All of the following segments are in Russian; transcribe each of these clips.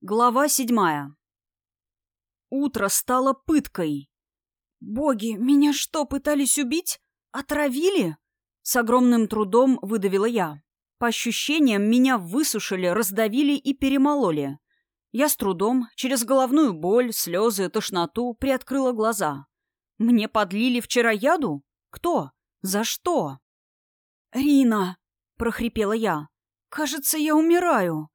Глава седьмая. Утро стало пыткой. «Боги, меня что, пытались убить? Отравили?» С огромным трудом выдавила я. По ощущениям, меня высушили, раздавили и перемололи. Я с трудом, через головную боль, слезы, тошноту, приоткрыла глаза. Мне подлили вчера яду? Кто? За что? «Рина!» — прохрипела я. «Кажется, я умираю.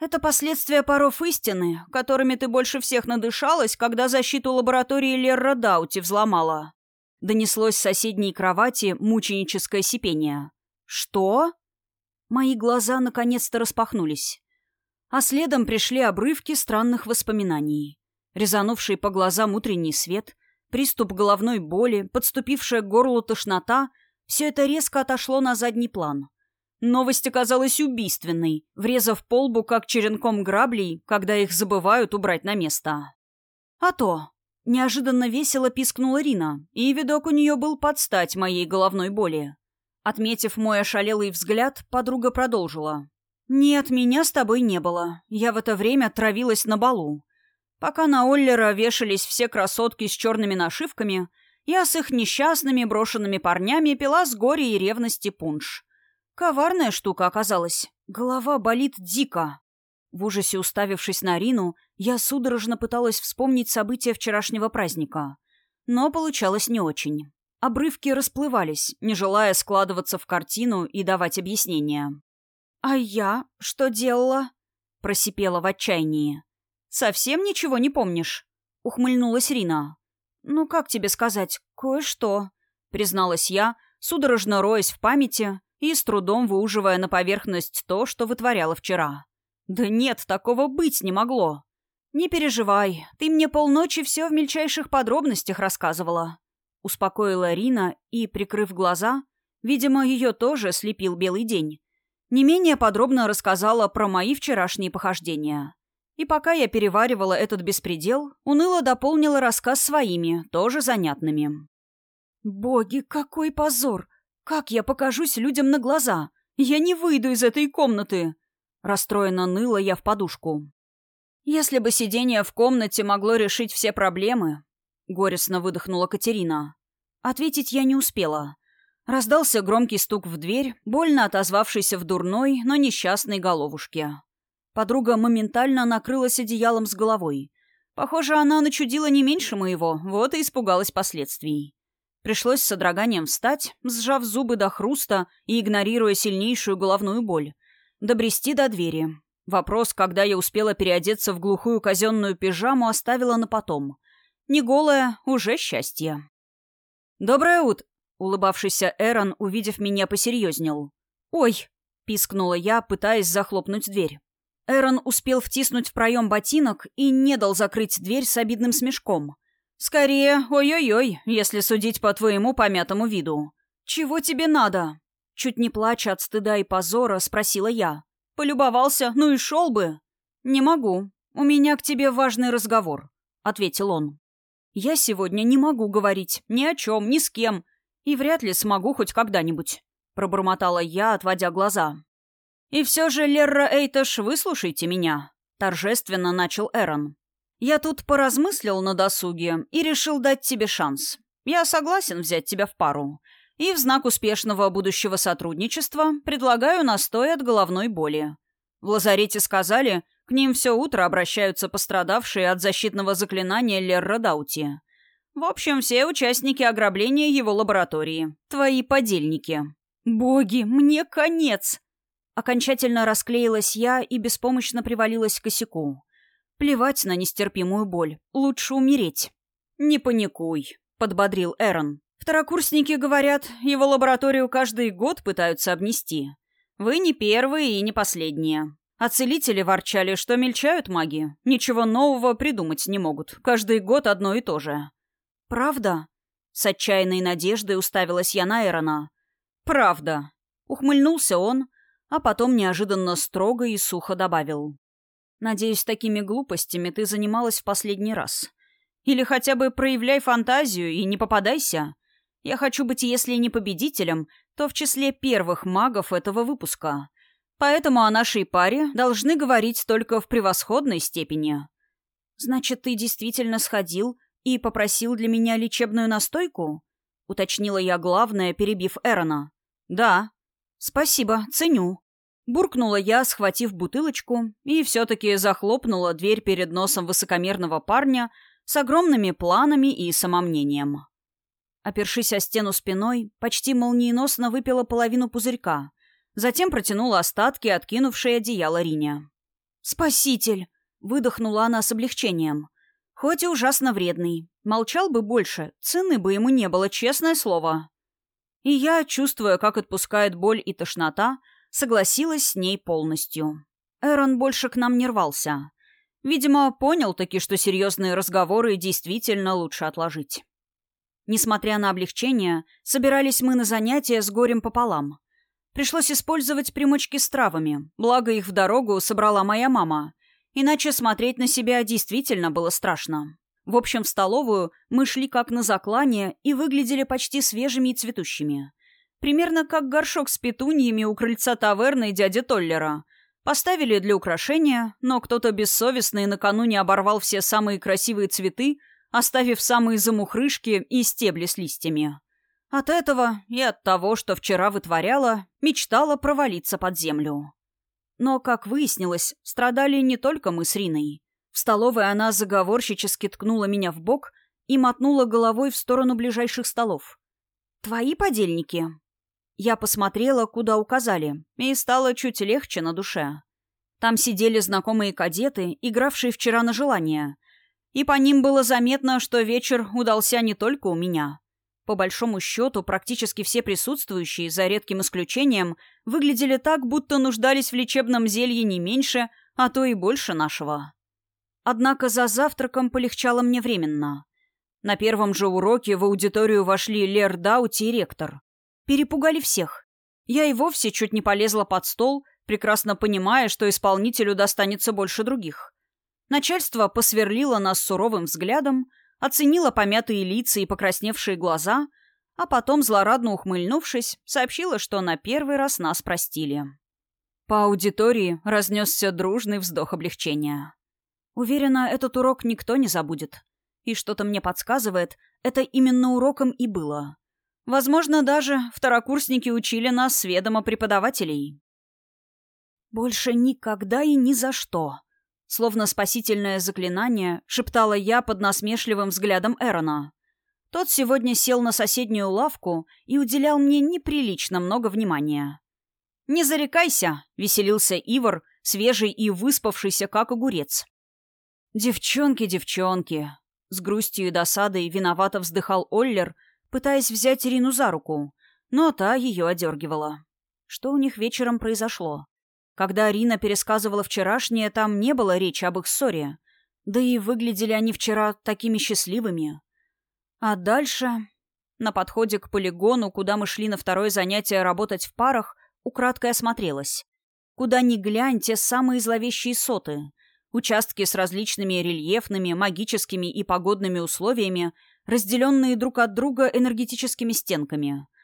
Это последствия паров истины, которыми ты больше всех надышалась, когда защиту лаборатории Лерра Даути взломала». Донеслось с соседней кровати мученическое сипение. «Что?» Мои глаза наконец-то распахнулись. А следом пришли обрывки странных воспоминаний. Резанувший по глазам утренний свет, приступ головной боли, подступившая к горлу тошнота — все это резко отошло на задний план — Новость оказалась убийственной, врезав полбу как черенком граблей, когда их забывают убрать на место. А то... Неожиданно весело пискнула Рина, и видок у нее был под стать моей головной боли. Отметив мой ошалелый взгляд, подруга продолжила. «Нет, меня с тобой не было. Я в это время травилась на балу. Пока на Оллера вешались все красотки с черными нашивками, я с их несчастными брошенными парнями пила с горя и ревности пунш. Коварная штука оказалась. Голова болит дико. В ужасе уставившись на Рину, я судорожно пыталась вспомнить события вчерашнего праздника. Но получалось не очень. Обрывки расплывались, не желая складываться в картину и давать объяснения. «А я что делала?» — просипела в отчаянии. «Совсем ничего не помнишь?» — ухмыльнулась Рина. «Ну, как тебе сказать, кое-что», — призналась я, судорожно роясь в памяти и с трудом выуживая на поверхность то, что вытворяла вчера. «Да нет, такого быть не могло!» «Не переживай, ты мне полночи все в мельчайших подробностях рассказывала», — успокоила Рина и, прикрыв глаза, видимо, ее тоже слепил белый день, не менее подробно рассказала про мои вчерашние похождения. И пока я переваривала этот беспредел, уныло дополнила рассказ своими, тоже занятными. «Боги, какой позор! Как я покажусь людям на глаза? Я не выйду из этой комнаты!» Расстроенно ныла я в подушку. «Если бы сидение в комнате могло решить все проблемы...» Горестно выдохнула Катерина. Ответить я не успела. Раздался громкий стук в дверь, больно отозвавшийся в дурной, но несчастной головушке. Подруга моментально накрылась одеялом с головой. Похоже, она начудила не меньше моего, вот и испугалась последствий. Пришлось с содроганием встать, сжав зубы до хруста и игнорируя сильнейшую головную боль. Добрести до двери. Вопрос, когда я успела переодеться в глухую казенную пижаму, оставила на потом. Не голая, уже счастье. «Доброе утро!» — улыбавшийся Эрон, увидев меня, посерьезнел. «Ой!» — пискнула я, пытаясь захлопнуть дверь. Эрон успел втиснуть в проем ботинок и не дал закрыть дверь с обидным смешком. «Скорее, ой-ой-ой, если судить по твоему помятому виду. Чего тебе надо?» Чуть не плача от стыда и позора, спросила я. «Полюбовался, ну и шел бы». «Не могу. У меня к тебе важный разговор», — ответил он. «Я сегодня не могу говорить ни о чем, ни с кем, и вряд ли смогу хоть когда-нибудь», — пробормотала я, отводя глаза. «И все же, Лерра Эйташ, выслушайте меня», — торжественно начал Эрон. Я тут поразмыслил на досуге и решил дать тебе шанс. Я согласен взять тебя в пару. И в знак успешного будущего сотрудничества предлагаю настой от головной боли. В лазарете сказали, к ним все утро обращаются пострадавшие от защитного заклинания Лерра Даути. В общем, все участники ограбления его лаборатории. Твои подельники. Боги, мне конец! Окончательно расклеилась я и беспомощно привалилась к косяку. Плевать на нестерпимую боль. Лучше умереть. «Не паникуй», — подбодрил Эрон. «Второкурсники говорят, его лабораторию каждый год пытаются обнести. Вы не первые и не последние. А целители ворчали, что мельчают маги. Ничего нового придумать не могут. Каждый год одно и то же». «Правда?» С отчаянной надеждой уставилась я на Эрона. «Правда». Ухмыльнулся он, а потом неожиданно строго и сухо добавил. Надеюсь, такими глупостями ты занималась в последний раз. Или хотя бы проявляй фантазию и не попадайся. Я хочу быть, если не победителем, то в числе первых магов этого выпуска. Поэтому о нашей паре должны говорить только в превосходной степени. Значит, ты действительно сходил и попросил для меня лечебную настойку? Уточнила я главное, перебив Эрона. Да. Спасибо, ценю. Буркнула я, схватив бутылочку, и все-таки захлопнула дверь перед носом высокомерного парня с огромными планами и самомнением. Опершись о стену спиной, почти молниеносно выпила половину пузырька, затем протянула остатки, откинувшие одеяло Риня. «Спаситель!» — выдохнула она с облегчением. «Хоть и ужасно вредный. Молчал бы больше, цены бы ему не было, честное слово». И я, чувствуя, как отпускает боль и тошнота, согласилась с ней полностью. Эрон больше к нам не рвался. Видимо, понял таки, что серьезные разговоры действительно лучше отложить. Несмотря на облегчение, собирались мы на занятия с горем пополам. Пришлось использовать примочки с травами, благо их в дорогу собрала моя мама. Иначе смотреть на себя действительно было страшно. В общем, в столовую мы шли как на заклание и выглядели почти свежими и цветущими. Примерно как горшок с петуньями у крыльца таверны дяди Толлера. Поставили для украшения, но кто-то бессовестный накануне оборвал все самые красивые цветы, оставив самые замухрышки и стебли с листьями. От этого и от того, что вчера вытворяла, мечтала провалиться под землю. Но, как выяснилось, страдали не только мы с Риной. В столовой она заговорщически ткнула меня в бок и мотнула головой в сторону ближайших столов. «Твои подельники?» Я посмотрела, куда указали, и стало чуть легче на душе. Там сидели знакомые кадеты, игравшие вчера на желание. И по ним было заметно, что вечер удался не только у меня. По большому счету, практически все присутствующие, за редким исключением, выглядели так, будто нуждались в лечебном зелье не меньше, а то и больше нашего. Однако за завтраком полегчало мне временно. На первом же уроке в аудиторию вошли Лер Даути и ректор. Перепугали всех. Я и вовсе чуть не полезла под стол, прекрасно понимая, что исполнителю достанется больше других. Начальство посверлило нас суровым взглядом, оценила помятые лица и покрасневшие глаза, а потом, злорадно ухмыльнувшись, сообщила, что на первый раз нас простили. По аудитории разнесся дружный вздох облегчения. Уверена, этот урок никто не забудет. И что-то мне подсказывает, это именно уроком и было. Возможно, даже второкурсники учили нас с ведома преподавателей. «Больше никогда и ни за что», Словно спасительное заклинание, шептала я под насмешливым взглядом Эрона. Тот сегодня сел на соседнюю лавку и уделял мне неприлично много внимания. «Не зарекайся!» — веселился Ивар, свежий и выспавшийся, как огурец. «Девчонки, девчонки!» — с грустью и досадой виновато вздыхал Оллер, пытаясь взять Ирину за руку, но та ее одергивала. Что у них вечером произошло? Когда Арина пересказывала вчерашнее, там не было речи об их ссоре. Да и выглядели они вчера такими счастливыми. А дальше... На подходе к полигону, куда мы шли на второе занятие работать в парах, украдкой осмотрелась. Куда ни глянь, те самые зловещие соты. Участки с различными рельефными, магическими и погодными условиями, разделенные друг от друга энергетическими стенками —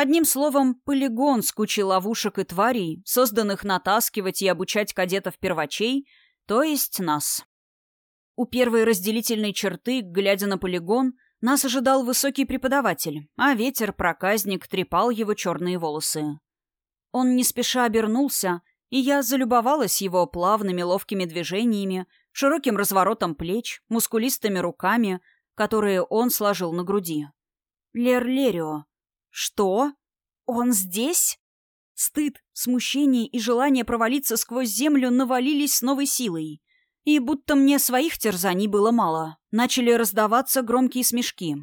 Одним словом, полигон с кучей ловушек и тварей, созданных натаскивать и обучать кадетов-первачей, то есть нас. У первой разделительной черты, глядя на полигон, нас ожидал высокий преподаватель, а ветер-проказник трепал его черные волосы. Он не спеша обернулся, и я залюбовалась его плавными ловкими движениями, широким разворотом плеч, мускулистыми руками, которые он сложил на груди. Лер Лерио, «Что? Он здесь?» Стыд, смущение и желание провалиться сквозь землю навалились с новой силой. И будто мне своих терзаний было мало, начали раздаваться громкие смешки.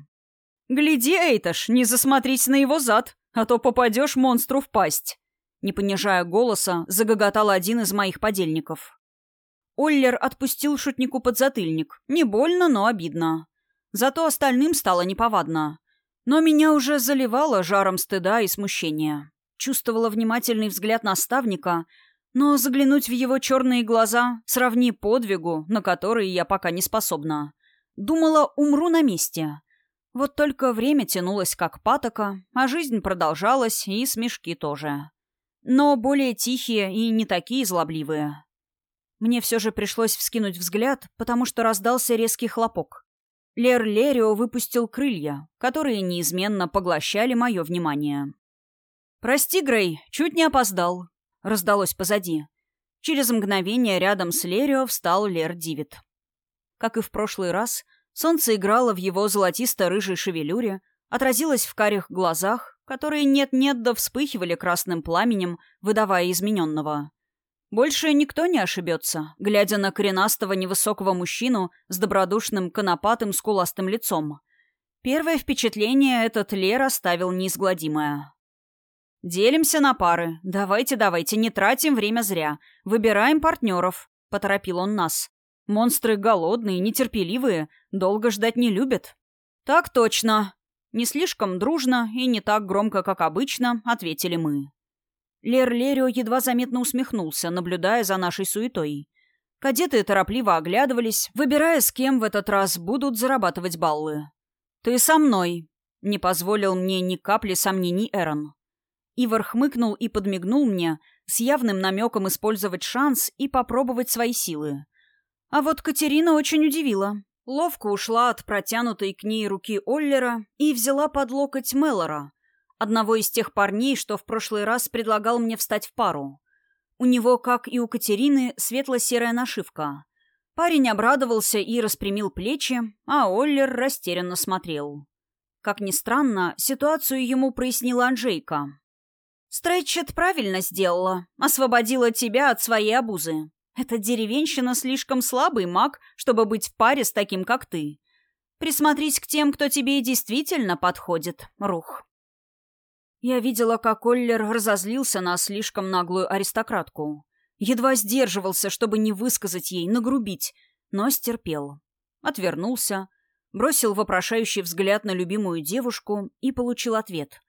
«Гляди, Эйташ, не засмотрись на его зад, а то попадешь монстру в пасть!» Не понижая голоса, загоготал один из моих подельников. Оллер отпустил шутнику подзатыльник. Не больно, но обидно. Зато остальным стало неповадно. Но меня уже заливало жаром стыда и смущения. Чувствовала внимательный взгляд наставника, но заглянуть в его черные глаза сравни подвигу, на который я пока не способна. Думала, умру на месте. Вот только время тянулось как патока, а жизнь продолжалась, и смешки тоже. но более тихие и не такие злобливые. Мне все же пришлось вскинуть взгляд, потому что раздался резкий хлопок. Лер Лерио выпустил крылья, которые неизменно поглощали мое внимание. «Прости, Грей, чуть не опоздал», — раздалось позади. Через мгновение рядом с Лерио встал Лер Дивит. Как и в прошлый раз, солнце играло в его золотисто-рыжей шевелюре, отразилось в карих глазах, которые нет-нет да вспыхивали красным пламенем, выдавая измененного. Больше никто не ошибется, глядя на коренастого невысокого мужчину с добродушным, конопатым, скуластым лицом. Первое впечатление этот Лер оставил неизгладимое. «Делимся на пары. Давайте, давайте, не тратим время зря. Выбираем партнеров», — поторопил он нас. «Монстры голодные, нетерпеливые, долго ждать не любят». «Так точно», не слишком дружно и не так громко, как обычно, ответили мы. Лер Лерио едва заметно усмехнулся, наблюдая за нашей суетой. Кадеты торопливо оглядывались, выбирая, с кем в этот раз будут зарабатывать баллы. «Ты со мной», — не позволил мне ни капли сомнений Эрон. Ивар хмыкнул и подмигнул мне, с явным намеком использовать шанс и попробовать свои силы. А вот Катерина очень удивила. Ловко ушла от протянутой к ней руки Оллера и взяла под локоть Меллора, одного из тех парней, что в прошлый раз предлагал мне встать в пару. У него, как и у Катерины, светло-серая нашивка. Парень обрадовался и распрямил плечи, а Оллер растерянно смотрел. Как ни странно, ситуацию ему прояснила Анжейка. «Стрейчет правильно сделала. Освободила тебя от своей обузы. Эта деревенщина слишком слабый маг, чтобы быть в паре с таким, как ты. Присмотрись к тем, кто тебе действительно подходит, Рух. Я видела, как Оллер разозлился на слишком наглую аристократку. Едва сдерживался, чтобы не высказать ей, нагрубить, но стерпел. Отвернулся, бросил вопрошающий взгляд на любимую девушку и получил ответ.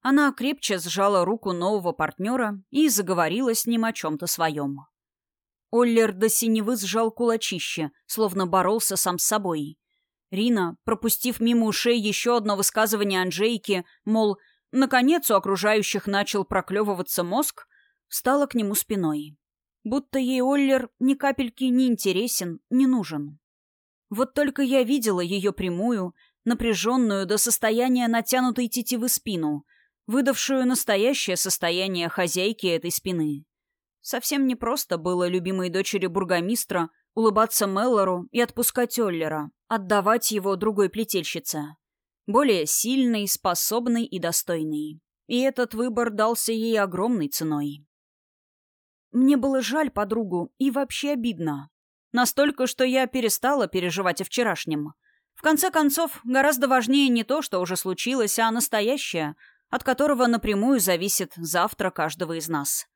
Она крепче сжала руку нового партнера и заговорила с ним о чем-то своем. Оллер до синевы сжал кулачище, словно боролся сам с собой. Рина, пропустив мимо ушей еще одно высказывание Анжейки, мол, наконец у окружающих начал проклевываться мозг, встала к нему спиной. Будто ей Оллер ни капельки не интересен, не нужен. Вот только я видела ее прямую, напряженную до состояния натянутой тетивы спину, выдавшую настоящее состояние хозяйки этой спины. Совсем непросто было любимой дочери бургомистра улыбаться Меллору и отпускать Оллера, отдавать его другой плетельщице. Более сильный, способный и достойный. И этот выбор дался ей огромной ценой. Мне было жаль подругу и вообще обидно. Настолько, что я перестала переживать о вчерашнем. В конце концов, гораздо важнее не то, что уже случилось, а настоящее, от которого напрямую зависит завтра каждого из нас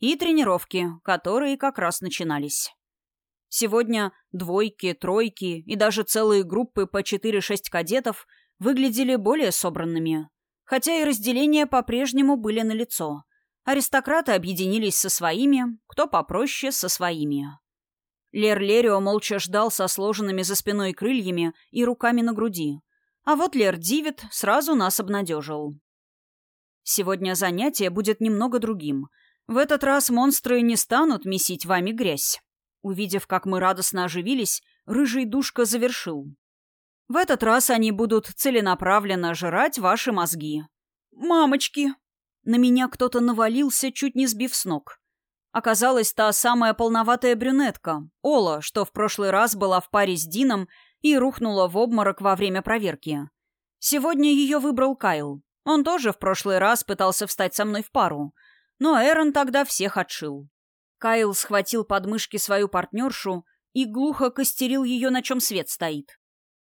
и тренировки, которые как раз начинались. Сегодня двойки, тройки и даже целые группы по 4-6 кадетов выглядели более собранными, хотя и разделения по-прежнему были налицо. Аристократы объединились со своими, кто попроще со своими. Лер Лерио молча ждал со сложенными за спиной крыльями и руками на груди. А вот Лер Дивит сразу нас обнадежил. Сегодня занятие будет немного другим — в этот раз монстры не станут месить вами грязь. Увидев, как мы радостно оживились, рыжий душка завершил. В этот раз они будут целенаправленно жрать ваши мозги. «Мамочки!» На меня кто-то навалился, чуть не сбив с ног. Оказалась та самая полноватая брюнетка, Ола, что в прошлый раз была в паре с Дином и рухнула в обморок во время проверки. Сегодня ее выбрал Кайл. Он тоже в прошлый раз пытался встать со мной в пару, но Эрон тогда всех отшил. Кайл схватил подмышки свою партнершу и глухо костерил ее, на чем свет стоит.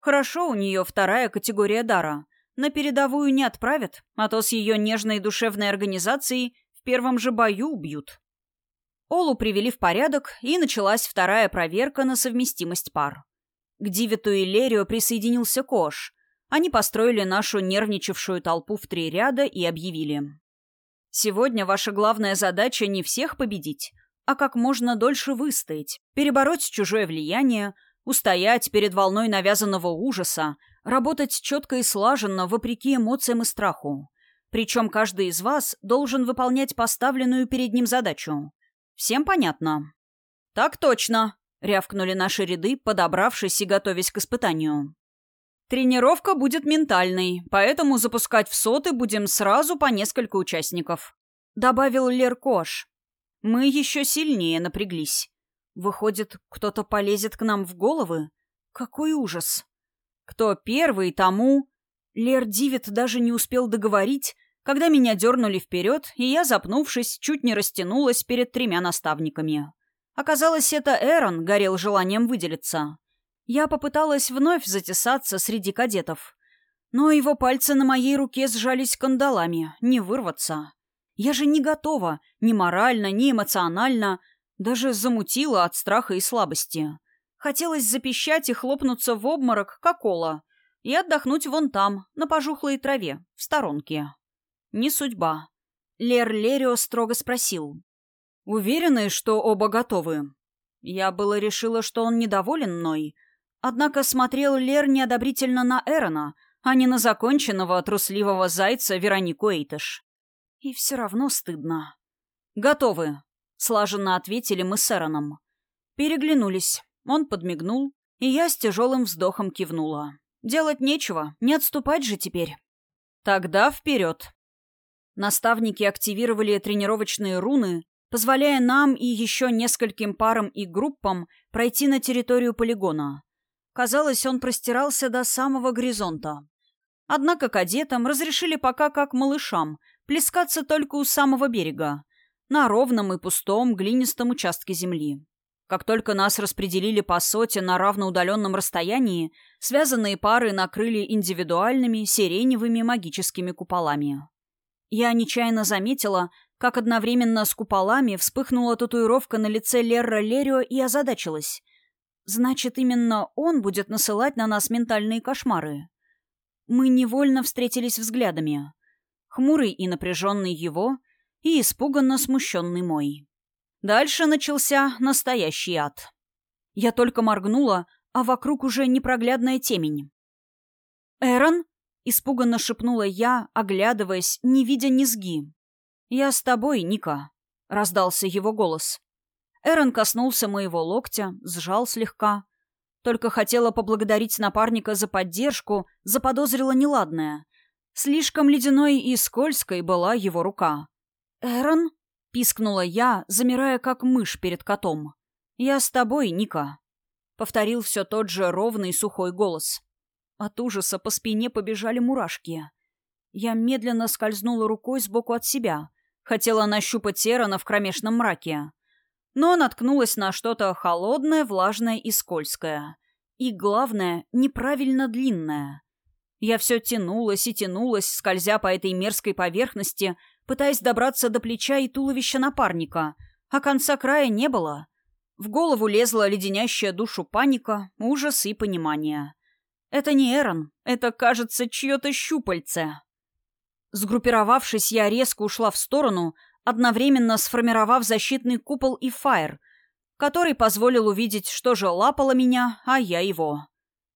Хорошо у нее вторая категория дара. На передовую не отправят, а то с ее нежной душевной организацией в первом же бою убьют. Олу привели в порядок, и началась вторая проверка на совместимость пар. К Дивиту и Лерио присоединился Кош. Они построили нашу нервничавшую толпу в три ряда и объявили. Сегодня ваша главная задача не всех победить, а как можно дольше выстоять, перебороть чужое влияние, устоять перед волной навязанного ужаса, работать четко и слаженно, вопреки эмоциям и страху. Причем каждый из вас должен выполнять поставленную перед ним задачу. Всем понятно? Так точно, рявкнули наши ряды, подобравшись и готовясь к испытанию. Тренировка будет ментальной, поэтому запускать в соты будем сразу по несколько участников. Добавил Леркош. Мы еще сильнее напряглись. Выходит, кто-то полезет к нам в головы? Какой ужас. Кто первый, тому... Лер Дивит даже не успел договорить, когда меня дернули вперед, и я, запнувшись, чуть не растянулась перед тремя наставниками. Оказалось, это Эрон горел желанием выделиться. Я попыталась вновь затесаться среди кадетов. Но его пальцы на моей руке сжались кандалами, не вырваться. Я же не готова, ни морально, ни эмоционально, даже замутила от страха и слабости. Хотелось запищать и хлопнуться в обморок, как кола, и отдохнуть вон там, на пожухлой траве, в сторонке. Не судьба. Лер Лерио строго спросил. «Уверены, что оба готовы?» Я было решила, что он недоволен мной, однако смотрел Лер неодобрительно на Эрона, а не на законченного трусливого зайца Веронику Эйтыш. И все равно стыдно. «Готовы», — слаженно ответили мы с Эроном. Переглянулись. Он подмигнул, и я с тяжелым вздохом кивнула. Делать нечего, не отступать же теперь. Тогда вперед. Наставники активировали тренировочные руны, позволяя нам и еще нескольким парам и группам пройти на территорию полигона. Казалось, он простирался до самого горизонта. Однако кадетам разрешили пока как малышам плескаться только у самого берега, на ровном и пустом глинистом участке земли. Как только нас распределили по соте на равноудаленном расстоянии, связанные пары накрыли индивидуальными сиреневыми магическими куполами. Я нечаянно заметила, как одновременно с куполами вспыхнула татуировка на лице Лерра Лерио и озадачилась. Значит, именно он будет насылать на нас ментальные кошмары. Мы невольно встретились взглядами. Хмурый и напряженный его, и испуганно смущенный мой. Дальше начался настоящий ад. Я только моргнула, а вокруг уже непроглядная темень. «Эрон?» — испуганно шепнула я, оглядываясь, не видя низги. «Я с тобой, Ника», — раздался его голос. Эрон коснулся моего локтя, сжал слегка. Только хотела поблагодарить напарника за поддержку, заподозрила неладное. Слишком ледяной и скользкой была его рука. «Эрон?» — пискнула я, замирая как мышь перед котом. «Я с тобой, Ника», — повторил все тот же ровный сухой голос. От ужаса по спине побежали мурашки. Я медленно скользнула рукой сбоку от себя. Хотела нащупать Эрона в кромешном мраке. Но наткнулась на что-то холодное, влажное и скользкое. И, главное, неправильно длинное. Я все тянулась и тянулась, скользя по этой мерзкой поверхности, пытаясь добраться до плеча и туловища напарника, а конца края не было. В голову лезла леденящая душу паника, ужас и понимание. Это не Эрон, это, кажется, чье-то щупальце. Сгруппировавшись, я резко ушла в сторону, одновременно сформировав защитный купол и фаер, который позволил увидеть, что же лапало меня, а я его.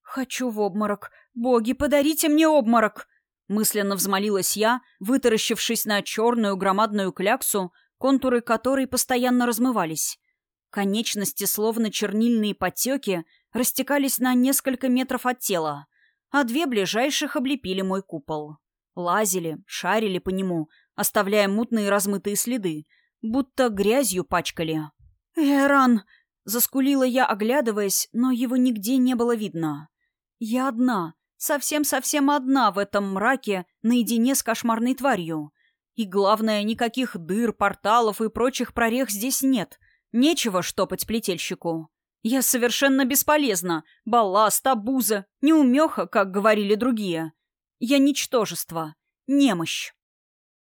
«Хочу в обморок. Боги, подарите мне обморок!» Мысленно взмолилась я, вытаращившись на черную громадную кляксу, контуры которой постоянно размывались. Конечности, словно чернильные потеки, растекались на несколько метров от тела, а две ближайших облепили мой купол. Лазили, шарили по нему, оставляя мутные размытые следы, будто грязью пачкали. «Эран!» — заскулила я, оглядываясь, но его нигде не было видно. «Я одна, Совсем-совсем одна в этом мраке, наедине с кошмарной тварью. И главное, никаких дыр, порталов и прочих прорех здесь нет. Нечего штопать плетельщику. Я совершенно бесполезна. Балласт, обуза, неумеха, как говорили другие. Я ничтожество. Немощь.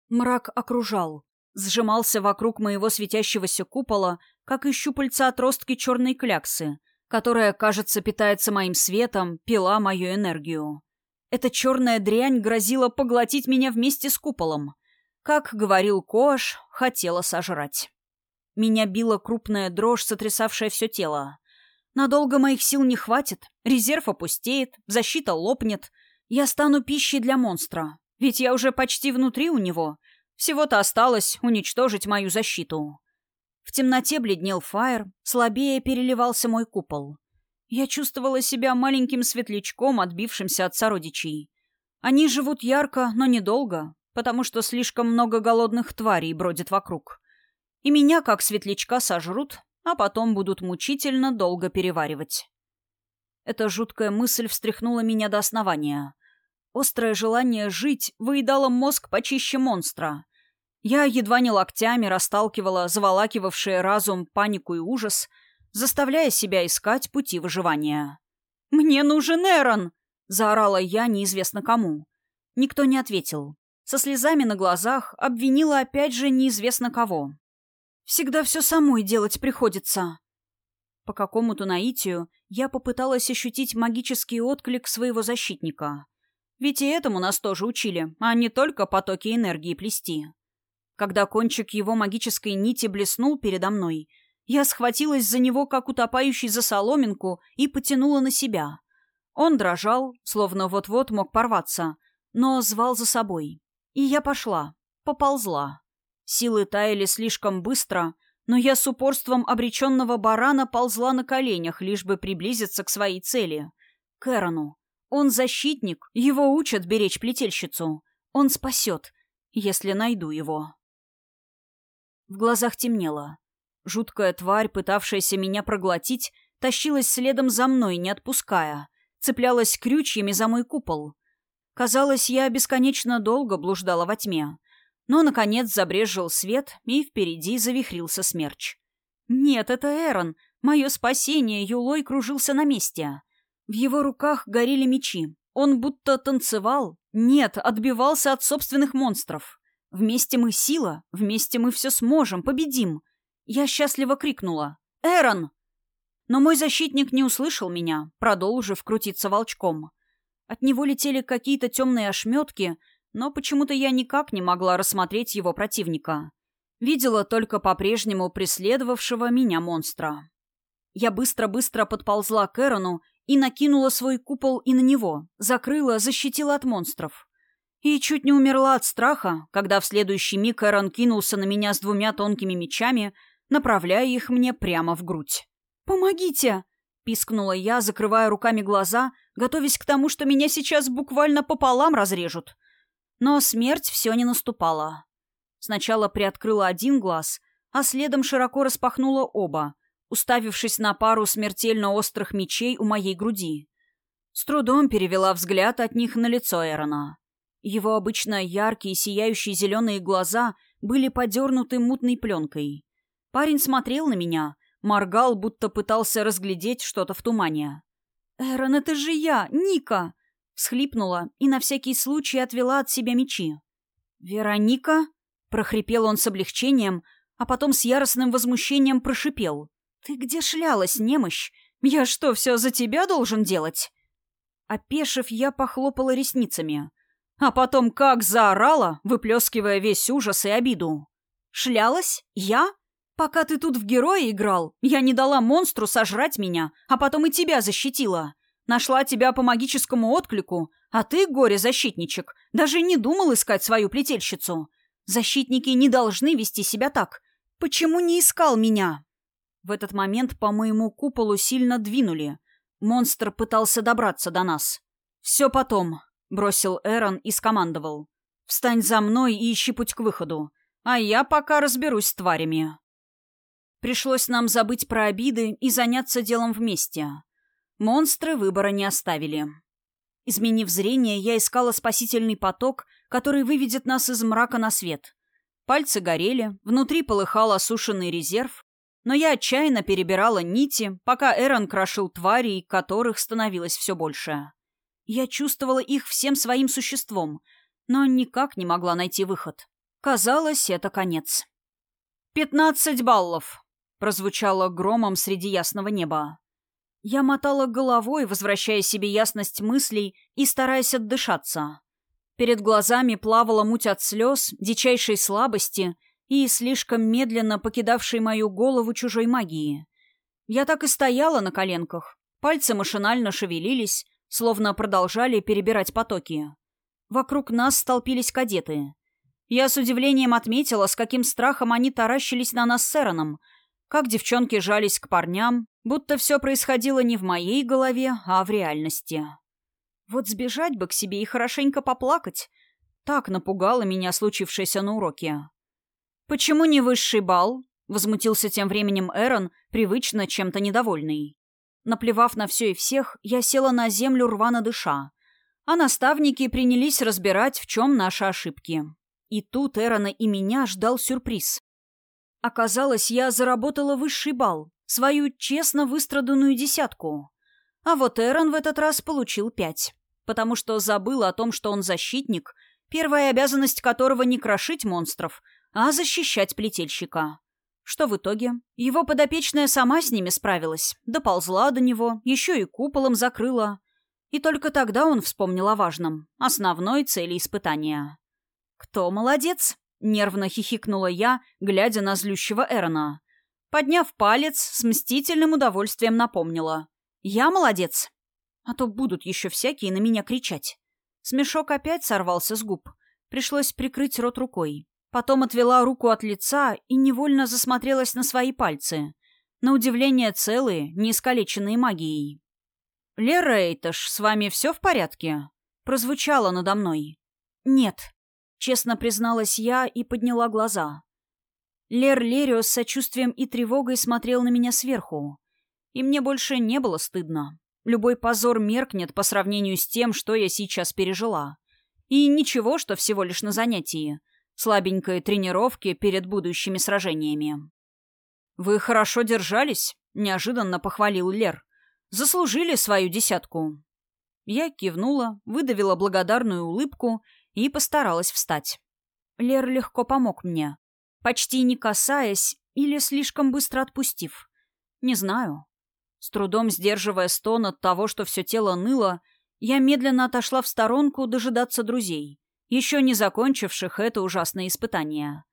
Мрак окружал. Сжимался вокруг моего светящегося купола, как и щупальца отростки черной кляксы, которая, кажется, питается моим светом, пила мою энергию. Эта черная дрянь грозила поглотить меня вместе с куполом. Как говорил Кош, хотела сожрать. Меня била крупная дрожь, сотрясавшая все тело. Надолго моих сил не хватит, резерв опустеет, защита лопнет. Я стану пищей для монстра. Ведь я уже почти внутри у него. Всего-то осталось уничтожить мою защиту. В темноте бледнел фаер, слабее переливался мой купол. Я чувствовала себя маленьким светлячком, отбившимся от сородичей. Они живут ярко, но недолго, потому что слишком много голодных тварей бродит вокруг. И меня, как светлячка, сожрут, а потом будут мучительно долго переваривать. Эта жуткая мысль встряхнула меня до основания. Острое желание жить выедало мозг почище монстра. Я едва не локтями расталкивала заволакивавшие разум панику и ужас, заставляя себя искать пути выживания. «Мне нужен Эрон!» — заорала я неизвестно кому. Никто не ответил. Со слезами на глазах обвинила опять же неизвестно кого. «Всегда все самой делать приходится». По какому-то наитию я попыталась ощутить магический отклик своего защитника. Ведь и этому нас тоже учили, а не только потоки энергии плести. Когда кончик его магической нити блеснул передо мной, я схватилась за него, как утопающий за соломинку, и потянула на себя. Он дрожал, словно вот-вот мог порваться, но звал за собой. И я пошла, поползла. Силы таяли слишком быстро, но я с упорством обреченного барана ползла на коленях, лишь бы приблизиться к своей цели. К Эрону. Он защитник, его учат беречь плетельщицу. Он спасет, если найду его. В глазах темнело. Жуткая тварь, пытавшаяся меня проглотить, тащилась следом за мной, не отпуская. Цеплялась крючьями за мой купол. Казалось, я бесконечно долго блуждала во тьме. Но, наконец, забрежил свет, и впереди завихрился смерч. «Нет, это Эрон. Мое спасение!» Юлой кружился на месте. В его руках горели мечи. Он будто танцевал. Нет, отбивался от собственных монстров. Вместе мы сила, вместе мы все сможем, победим. Я счастливо крикнула «Эрон!». Но мой защитник не услышал меня, продолжив крутиться волчком. От него летели какие-то темные ошметки, но почему-то я никак не могла рассмотреть его противника. Видела только по-прежнему преследовавшего меня монстра. Я быстро-быстро подползла к Эрону и накинула свой купол и на него, закрыла, защитила от монстров. И чуть не умерла от страха, когда в следующий миг Эрон кинулся на меня с двумя тонкими мечами, направляя их мне прямо в грудь. «Помогите!» — пискнула я, закрывая руками глаза, готовясь к тому, что меня сейчас буквально пополам разрежут. Но смерть все не наступала. Сначала приоткрыла один глаз, а следом широко распахнула оба, уставившись на пару смертельно острых мечей у моей груди. С трудом перевела взгляд от них на лицо Эрона. Его обычно яркие, сияющие зеленые глаза были подернуты мутной пленкой. Парень смотрел на меня, моргал, будто пытался разглядеть что-то в тумане. «Эрон, это же я, Ника!» Схлипнула и на всякий случай отвела от себя мечи. «Вероника?» — прохрипел он с облегчением, а потом с яростным возмущением прошипел. «Ты где шлялась, немощь? Я что, все за тебя должен делать?» Опешив, я похлопала ресницами. А потом как заорала, выплескивая весь ужас и обиду. «Шлялась? Я? Пока ты тут в героя играл, я не дала монстру сожрать меня, а потом и тебя защитила. Нашла тебя по магическому отклику, а ты, горе-защитничек, даже не думал искать свою плетельщицу. Защитники не должны вести себя так. Почему не искал меня?» В этот момент по моему куполу сильно двинули. Монстр пытался добраться до нас. «Все потом», — бросил Эрон и скомандовал. «Встань за мной и ищи путь к выходу, а я пока разберусь с тварями». Пришлось нам забыть про обиды и заняться делом вместе. Монстры выбора не оставили. Изменив зрение, я искала спасительный поток, который выведет нас из мрака на свет. Пальцы горели, внутри полыхал осушенный резерв, но я отчаянно перебирала нити, пока Эрон крошил тварей, которых становилось все больше. Я чувствовала их всем своим существом, но никак не могла найти выход. Казалось, это конец. «Пятнадцать баллов!» прозвучало громом среди ясного неба. Я мотала головой, возвращая себе ясность мыслей и стараясь отдышаться. Перед глазами плавала муть от слез, дичайшей слабости и слишком медленно покидавшей мою голову чужой магии. Я так и стояла на коленках. Пальцы машинально шевелились, словно продолжали перебирать потоки. Вокруг нас столпились кадеты. Я с удивлением отметила, с каким страхом они таращились на нас с Эроном, как девчонки жались к парням, будто все происходило не в моей голове, а в реальности. Вот сбежать бы к себе и хорошенько поплакать. Так напугало меня случившееся на уроке. «Почему не высший бал?» — возмутился тем временем Эрон, привычно чем-то недовольный. Наплевав на все и всех, я села на землю рвано дыша, а наставники принялись разбирать, в чем наши ошибки. И тут Эрона и меня ждал сюрприз. Оказалось, я заработала высший балл, свою честно выстраданную десятку. А вот Эрон в этот раз получил пять, потому что забыл о том, что он защитник, первая обязанность которого не крошить монстров, а защищать плетельщика. Что в итоге? Его подопечная сама с ними справилась, доползла до него, еще и куполом закрыла. И только тогда он вспомнил о важном, основной цели испытания. «Кто молодец?» — нервно хихикнула я, глядя на злющего Эрона. Подняв палец, с мстительным удовольствием напомнила. «Я молодец!» А то будут еще всякие на меня кричать. Смешок опять сорвался с губ. Пришлось прикрыть рот рукой. Потом отвела руку от лица и невольно засмотрелась на свои пальцы. На удивление целые, не искалеченные магией. «Лера Эйташ, с вами все в порядке?» Прозвучало надо мной. «Нет», Честно призналась я и подняла глаза. Лер Лерио с сочувствием и тревогой смотрел на меня сверху. И мне больше не было стыдно. Любой позор меркнет по сравнению с тем, что я сейчас пережила. И ничего, что всего лишь на занятии. Слабенькой тренировки перед будущими сражениями. «Вы хорошо держались», — неожиданно похвалил Лер. «Заслужили свою десятку». Я кивнула, выдавила благодарную улыбку и постаралась встать. Лер легко помог мне, почти не касаясь или слишком быстро отпустив. Не знаю. С трудом сдерживая стон от того, что все тело ныло, я медленно отошла в сторонку дожидаться друзей, еще не закончивших это ужасное испытание.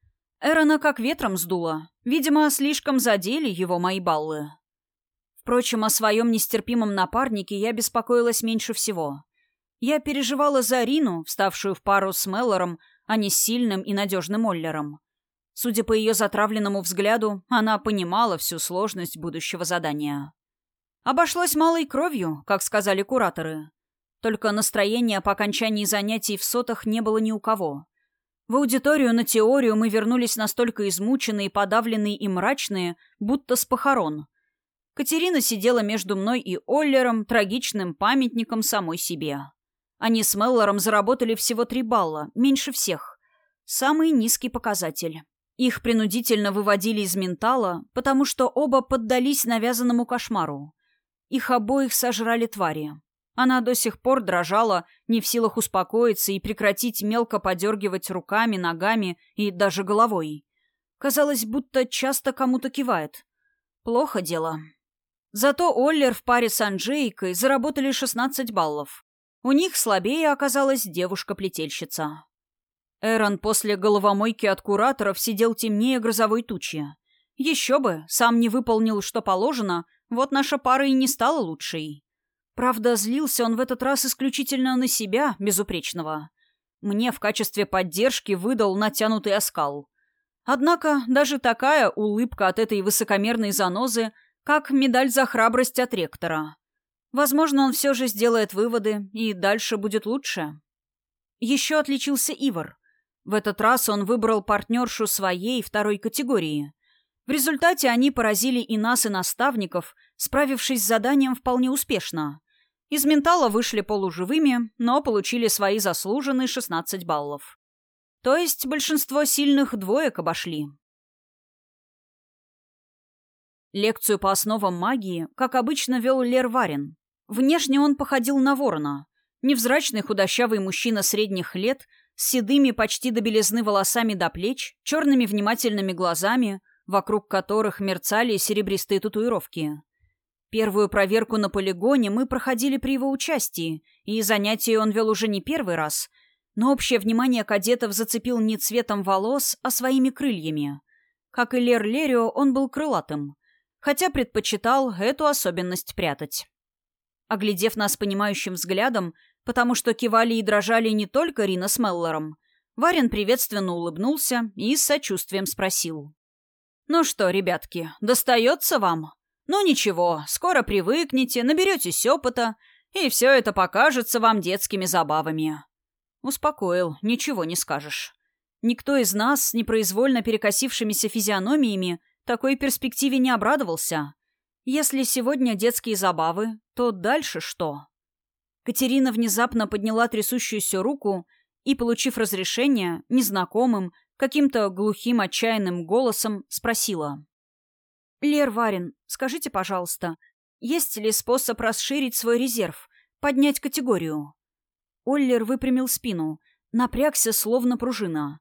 Эрона как ветром сдуло. Видимо, слишком задели его мои баллы. Впрочем, о своем нестерпимом напарнике я беспокоилась меньше всего. Я переживала за Арину, вставшую в пару с Меллором, а не с сильным и надежным Оллером. Судя по ее затравленному взгляду, она понимала всю сложность будущего задания. Обошлось малой кровью, как сказали кураторы. Только настроения по окончании занятий в сотах не было ни у кого. В аудиторию на теорию мы вернулись настолько измученные, подавленные и мрачные, будто с похорон. Катерина сидела между мной и Оллером, трагичным памятником самой себе. Они с Меллором заработали всего три балла, меньше всех. Самый низкий показатель. Их принудительно выводили из ментала, потому что оба поддались навязанному кошмару. Их обоих сожрали твари. Она до сих пор дрожала, не в силах успокоиться и прекратить мелко подергивать руками, ногами и даже головой. Казалось, будто часто кому-то кивает. Плохо дело. Зато Оллер в паре с Анжейкой заработали 16 баллов. У них слабее оказалась девушка-плетельщица. Эрон после головомойки от кураторов сидел темнее грозовой тучи. Еще бы, сам не выполнил, что положено, вот наша пара и не стала лучшей. Правда, злился он в этот раз исключительно на себя, безупречного. Мне в качестве поддержки выдал натянутый оскал. Однако даже такая улыбка от этой высокомерной занозы, как медаль за храбрость от ректора. Возможно, он все же сделает выводы, и дальше будет лучше. Еще отличился Ивар. В этот раз он выбрал партнершу своей второй категории. В результате они поразили и нас, и наставников, справившись с заданием вполне успешно. Из ментала вышли полуживыми, но получили свои заслуженные 16 баллов. То есть большинство сильных двоек обошли. Лекцию по основам магии, как обычно, вел Лер Варин. Внешне он походил на ворона. Невзрачный худощавый мужчина средних лет, с седыми почти до белизны волосами до плеч, черными внимательными глазами, вокруг которых мерцали серебристые татуировки. Первую проверку на полигоне мы проходили при его участии, и занятия он вел уже не первый раз, но общее внимание кадетов зацепил не цветом волос, а своими крыльями. Как и Лер Лерио, он был крылатым, хотя предпочитал эту особенность прятать. Оглядев нас понимающим взглядом, потому что кивали и дрожали не только Рина с Меллором. Варин приветственно улыбнулся и с сочувствием спросил. «Ну что, ребятки, достается вам? Ну ничего, скоро привыкнете, наберетесь опыта, и все это покажется вам детскими забавами». Успокоил, ничего не скажешь. Никто из нас с непроизвольно перекосившимися физиономиями такой перспективе не обрадовался. Если сегодня детские забавы, то дальше что? Катерина внезапно подняла трясущуюся руку и, получив разрешение, незнакомым, каким-то глухим отчаянным голосом спросила. «Лер Варин, скажите, пожалуйста, есть ли способ расширить свой резерв, поднять категорию?» Оллер выпрямил спину, напрягся, словно пружина.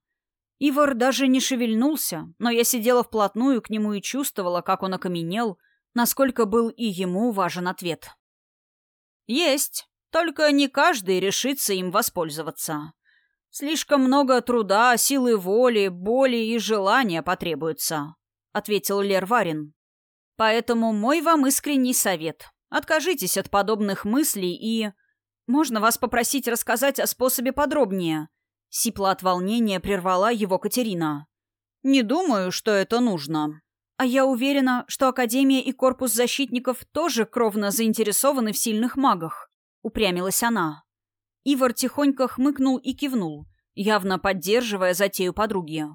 Ивар даже не шевельнулся, но я сидела вплотную к нему и чувствовала, как он окаменел, насколько был и ему важен ответ. «Есть, только не каждый решится им воспользоваться. Слишком много труда, силы воли, боли и желания потребуется», — ответил Лер Варин. «Поэтому мой вам искренний совет. Откажитесь от подобных мыслей и... Можно вас попросить рассказать о способе подробнее?» Сипла от волнения прервала его Катерина. «Не думаю, что это нужно. А я уверена, что Академия и Корпус защитников тоже кровно заинтересованы в сильных магах», — упрямилась она. Ивар тихонько хмыкнул и кивнул, явно поддерживая затею подруги.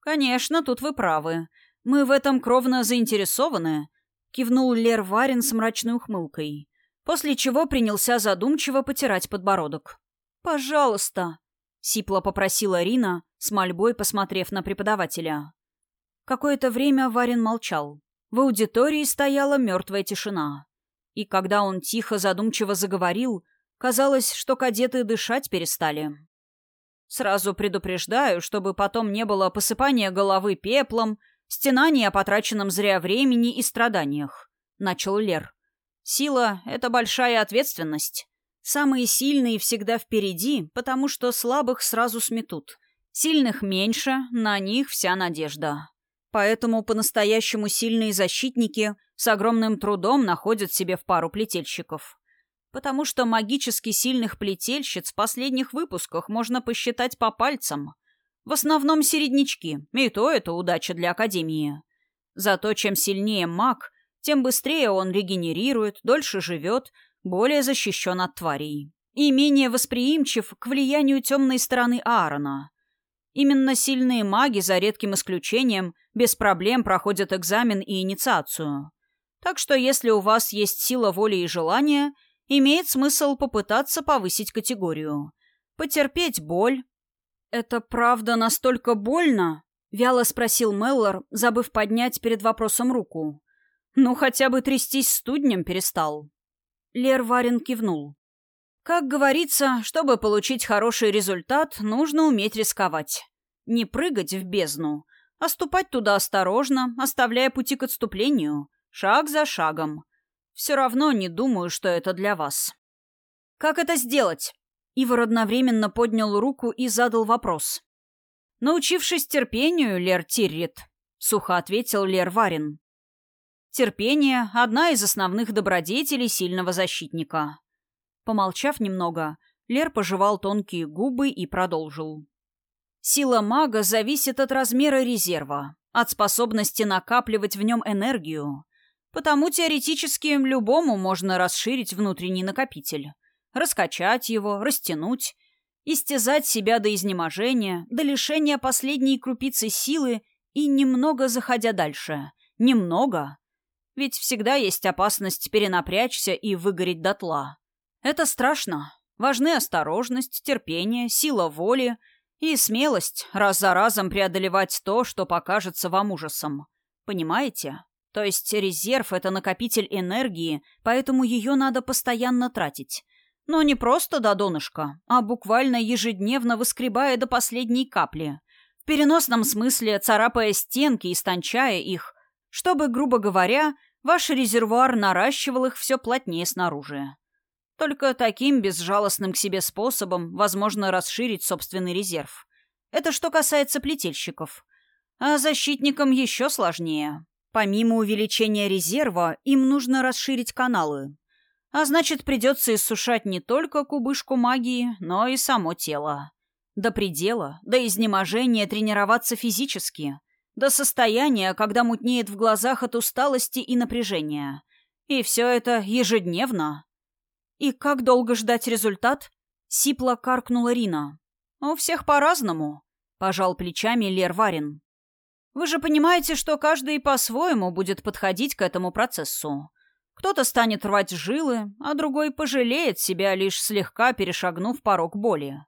«Конечно, тут вы правы. Мы в этом кровно заинтересованы», — кивнул Лер Варин с мрачной ухмылкой, после чего принялся задумчиво потирать подбородок. «Пожалуйста», Сипло попросила Рина, с мольбой посмотрев на преподавателя. Какое-то время Варин молчал. В аудитории стояла мертвая тишина. И когда он тихо задумчиво заговорил, казалось, что кадеты дышать перестали. Сразу предупреждаю, чтобы потом не было посыпания головы пеплом, стенаний о потраченном зря времени и страданиях, — начал Лер. Сила — это большая ответственность. Самые сильные всегда впереди, потому что слабых сразу сметут. Сильных меньше, на них вся надежда. Поэтому по-настоящему сильные защитники с огромным трудом находят себе в пару плетельщиков. Потому что магически сильных плетельщиц в последних выпусках можно посчитать по пальцам. В основном середнячки, и то это удача для Академии. Зато чем сильнее маг, тем быстрее он регенерирует, дольше живет – более защищен от тварей и менее восприимчив к влиянию темной стороны Аарона. Именно сильные маги, за редким исключением, без проблем проходят экзамен и инициацию. Так что если у вас есть сила воли и желания, имеет смысл попытаться повысить категорию. Потерпеть боль. «Это правда настолько больно?» — вяло спросил Меллор, забыв поднять перед вопросом руку. «Ну, хотя бы трястись студнем перестал». Лер Варин кивнул. Как говорится, чтобы получить хороший результат, нужно уметь рисковать. Не прыгать в бездну, а ступать туда осторожно, оставляя пути к отступлению, шаг за шагом. Все равно не думаю, что это для вас. Как это сделать? Ивар одновременно поднял руку и задал вопрос. «Научившись терпению, Лер Тиррит», — сухо ответил Лер Варин. Терпение – одна из основных добродетелей сильного защитника. Помолчав немного, Лер пожевал тонкие губы и продолжил. Сила мага зависит от размера резерва, от способности накапливать в нем энергию. Потому теоретически любому можно расширить внутренний накопитель, раскачать его, растянуть, истязать себя до изнеможения, до лишения последней крупицы силы и немного заходя дальше. Немного, ведь всегда есть опасность перенапрячься и выгореть дотла. Это страшно. Важны осторожность, терпение, сила воли и смелость раз за разом преодолевать то, что покажется вам ужасом. Понимаете? То есть резерв — это накопитель энергии, поэтому ее надо постоянно тратить. Но не просто до донышка, а буквально ежедневно выскребая до последней капли. В переносном смысле царапая стенки, истончая их, чтобы, грубо говоря, ваш резервуар наращивал их все плотнее снаружи. Только таким безжалостным к себе способом возможно расширить собственный резерв. Это что касается плетельщиков. А защитникам еще сложнее. Помимо увеличения резерва, им нужно расширить каналы. А значит, придется иссушать не только кубышку магии, но и само тело. До предела, до изнеможения тренироваться физически, до состояния, когда мутнеет в глазах от усталости и напряжения. И все это ежедневно. «И как долго ждать результат?» — сипло каркнула Рина. «У всех по-разному», — пожал плечами Лер Варин. «Вы же понимаете, что каждый по-своему будет подходить к этому процессу. Кто-то станет рвать жилы, а другой пожалеет себя, лишь слегка перешагнув порог боли.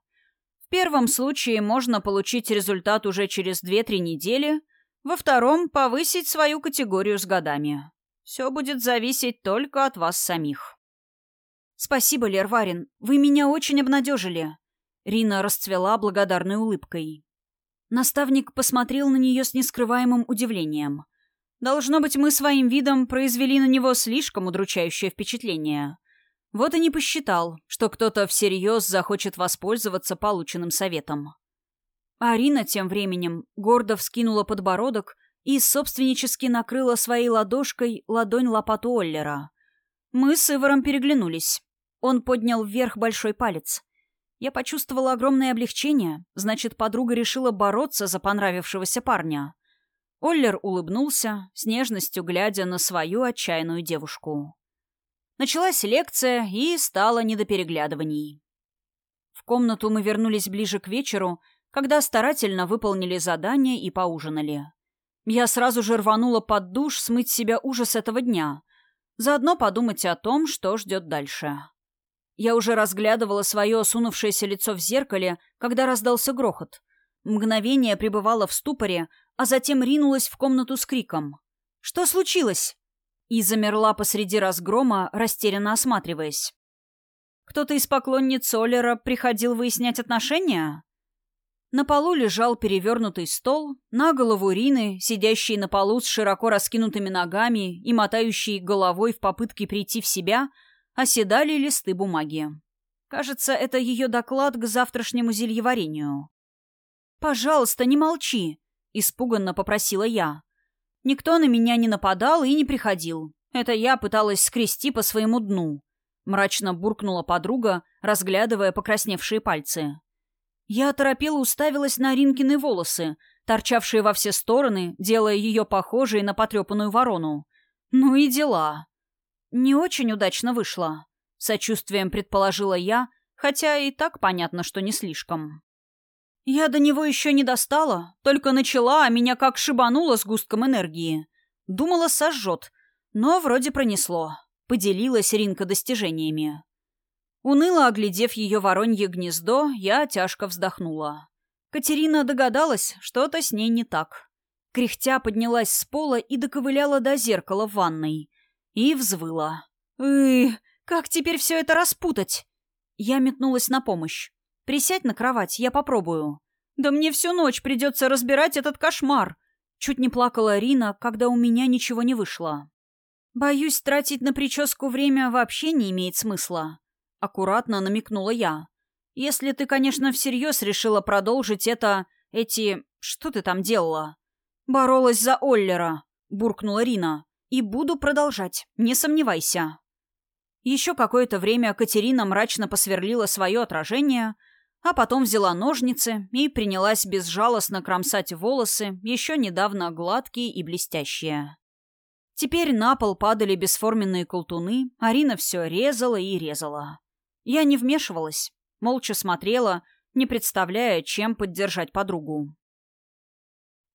В первом случае можно получить результат уже через 2-3 недели, во втором — повысить свою категорию с годами. Все будет зависеть только от вас самих. «Спасибо, Лерварин, вы меня очень обнадежили». Рина расцвела благодарной улыбкой. Наставник посмотрел на нее с нескрываемым удивлением. Должно быть, мы своим видом произвели на него слишком удручающее впечатление. Вот и не посчитал, что кто-то всерьез захочет воспользоваться полученным советом. Арина тем временем гордо вскинула подбородок и собственнически накрыла своей ладошкой ладонь лопату Оллера. Мы с Иваром переглянулись. Он поднял вверх большой палец. Я почувствовала огромное облегчение, значит, подруга решила бороться за понравившегося парня. Оллер улыбнулся, с нежностью глядя на свою отчаянную девушку. Началась лекция, и стало не до переглядываний. В комнату мы вернулись ближе к вечеру, когда старательно выполнили задание и поужинали. Я сразу же рванула под душ смыть себя ужас этого дня, заодно подумать о том, что ждет дальше. Я уже разглядывала свое осунувшееся лицо в зеркале, когда раздался грохот. Мгновение пребывала в ступоре, а затем ринулась в комнату с криком. «Что случилось?» и замерла посреди разгрома, растерянно осматриваясь. Кто-то из поклонниц Оллера приходил выяснять отношения? На полу лежал перевернутый стол, на голову Рины, сидящей на полу с широко раскинутыми ногами и мотающей головой в попытке прийти в себя, оседали листы бумаги. Кажется, это ее доклад к завтрашнему зельеварению. «Пожалуйста, не молчи», — испуганно попросила я. Никто на меня не нападал и не приходил. Это я пыталась скрести по своему дну. Мрачно буркнула подруга, разглядывая покрасневшие пальцы. Я торопела уставилась на Ринкины волосы, торчавшие во все стороны, делая ее похожей на потрепанную ворону. Ну и дела. Не очень удачно вышло. Сочувствием предположила я, хотя и так понятно, что не слишком. Я до него еще не достала, только начала, а меня как шибануло с густком энергии. Думала, сожжет, но вроде пронесло. Поделилась Ринка достижениями. Уныло оглядев ее воронье гнездо, я тяжко вздохнула. Катерина догадалась, что-то с ней не так. Кряхтя поднялась с пола и доковыляла до зеркала в ванной. И взвыла. «Эх, как теперь все это распутать?» Я метнулась на помощь. Присядь на кровать, я попробую. Да мне всю ночь придется разбирать этот кошмар. Чуть не плакала Рина, когда у меня ничего не вышло. Боюсь, тратить на прическу время вообще не имеет смысла. Аккуратно намекнула я. Если ты, конечно, всерьез решила продолжить это... Эти... Что ты там делала? Боролась за Оллера, буркнула Рина. И буду продолжать, не сомневайся. Еще какое-то время Катерина мрачно посверлила свое отражение — а потом взяла ножницы и принялась безжалостно кромсать волосы, еще недавно гладкие и блестящие. Теперь на пол падали бесформенные колтуны, Арина все резала и резала. Я не вмешивалась, молча смотрела, не представляя, чем поддержать подругу.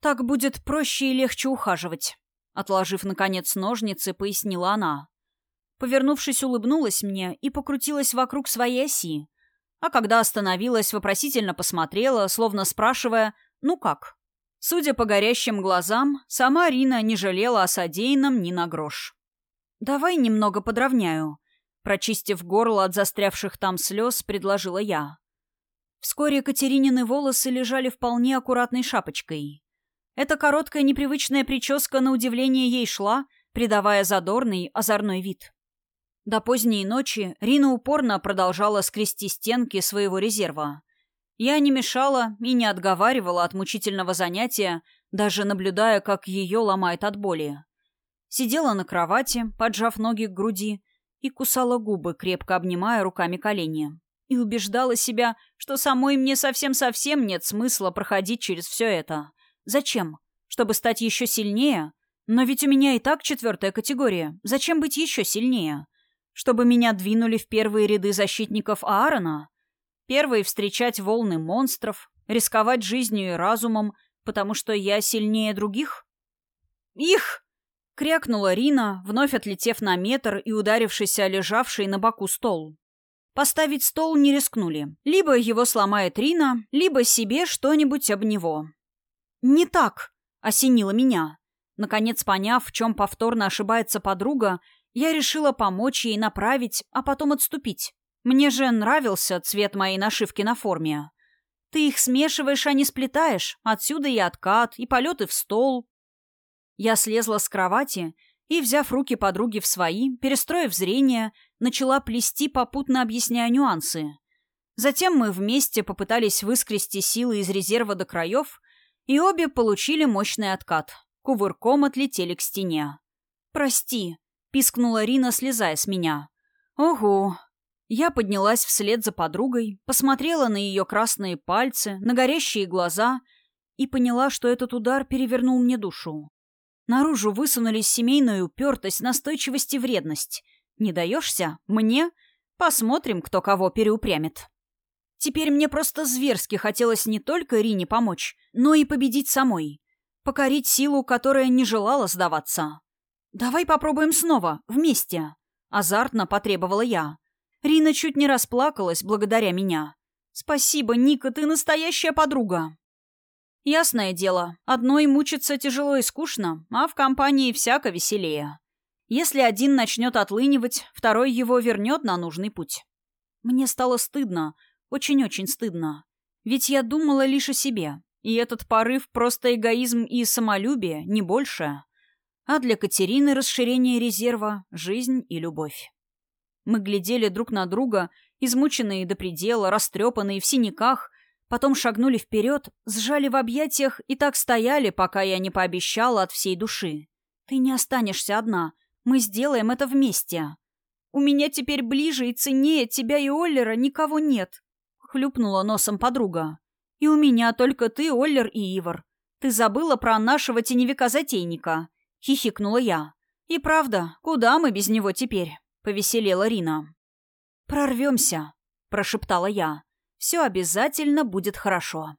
«Так будет проще и легче ухаживать», — отложив, наконец, ножницы, пояснила она. Повернувшись, улыбнулась мне и покрутилась вокруг своей оси, а когда остановилась, вопросительно посмотрела, словно спрашивая «ну как?». Судя по горящим глазам, сама Рина не жалела о содеянном ни на грош. «Давай немного подровняю», — прочистив горло от застрявших там слез, предложила я. Вскоре Катеринины волосы лежали вполне аккуратной шапочкой. Эта короткая непривычная прическа на удивление ей шла, придавая задорный, озорной вид. До поздней ночи Рина упорно продолжала скрести стенки своего резерва. Я не мешала и не отговаривала от мучительного занятия, даже наблюдая, как ее ломает от боли. Сидела на кровати, поджав ноги к груди, и кусала губы, крепко обнимая руками колени. И убеждала себя, что самой мне совсем-совсем нет смысла проходить через все это. Зачем? Чтобы стать еще сильнее? Но ведь у меня и так четвертая категория. Зачем быть еще сильнее? Чтобы меня двинули в первые ряды защитников Аарона? Первые встречать волны монстров, рисковать жизнью и разумом, потому что я сильнее других? Их! Крякнула Рина, вновь отлетев на метр и ударившись о лежавший на боку стол. Поставить стол не рискнули. Либо его сломает Рина, либо себе что-нибудь об него. «Не так!» — осенило меня. Наконец, поняв, в чем повторно ошибается подруга, я решила помочь ей направить, а потом отступить. Мне же нравился цвет моей нашивки на форме. Ты их смешиваешь, а не сплетаешь. Отсюда и откат, и полеты в стол. Я слезла с кровати и, взяв руки подруги в свои, перестроив зрение, начала плести, попутно объясняя нюансы. Затем мы вместе попытались выскрести силы из резерва до краев, и обе получили мощный откат. Кувырком отлетели к стене. «Прости», — пискнула Рина, слезая с меня. «Ого». Я поднялась вслед за подругой, посмотрела на ее красные пальцы, на горящие глаза и поняла, что этот удар перевернул мне душу. Наружу высунулись семейная упертость, настойчивость и вредность. Не даешься? Мне? Посмотрим, кто кого переупрямит. Теперь мне просто зверски хотелось не только Рине помочь, но и победить самой. Покорить силу, которая не желала сдаваться. «Давай попробуем снова, вместе», — азартно потребовала я. Рина чуть не расплакалась благодаря меня. «Спасибо, Ника, ты настоящая подруга». Ясное дело, одной мучиться тяжело и скучно, а в компании всяко веселее. Если один начнет отлынивать, второй его вернет на нужный путь. Мне стало стыдно, очень-очень стыдно. Ведь я думала лишь о себе, и этот порыв просто эгоизм и самолюбие, не больше. А для Катерины расширение резерва — жизнь и любовь. Мы глядели друг на друга, измученные до предела, растрепанные в синяках, Потом шагнули вперед, сжали в объятиях и так стояли, пока я не пообещала от всей души. «Ты не останешься одна. Мы сделаем это вместе. У меня теперь ближе и ценнее тебя и Оллера никого нет», — хлюпнула носом подруга. «И у меня только ты, Оллер и Ивар. Ты забыла про нашего теневика-затейника», — хихикнула я. «И правда, куда мы без него теперь?» — повеселела Рина. «Прорвемся», — прошептала я все обязательно будет хорошо.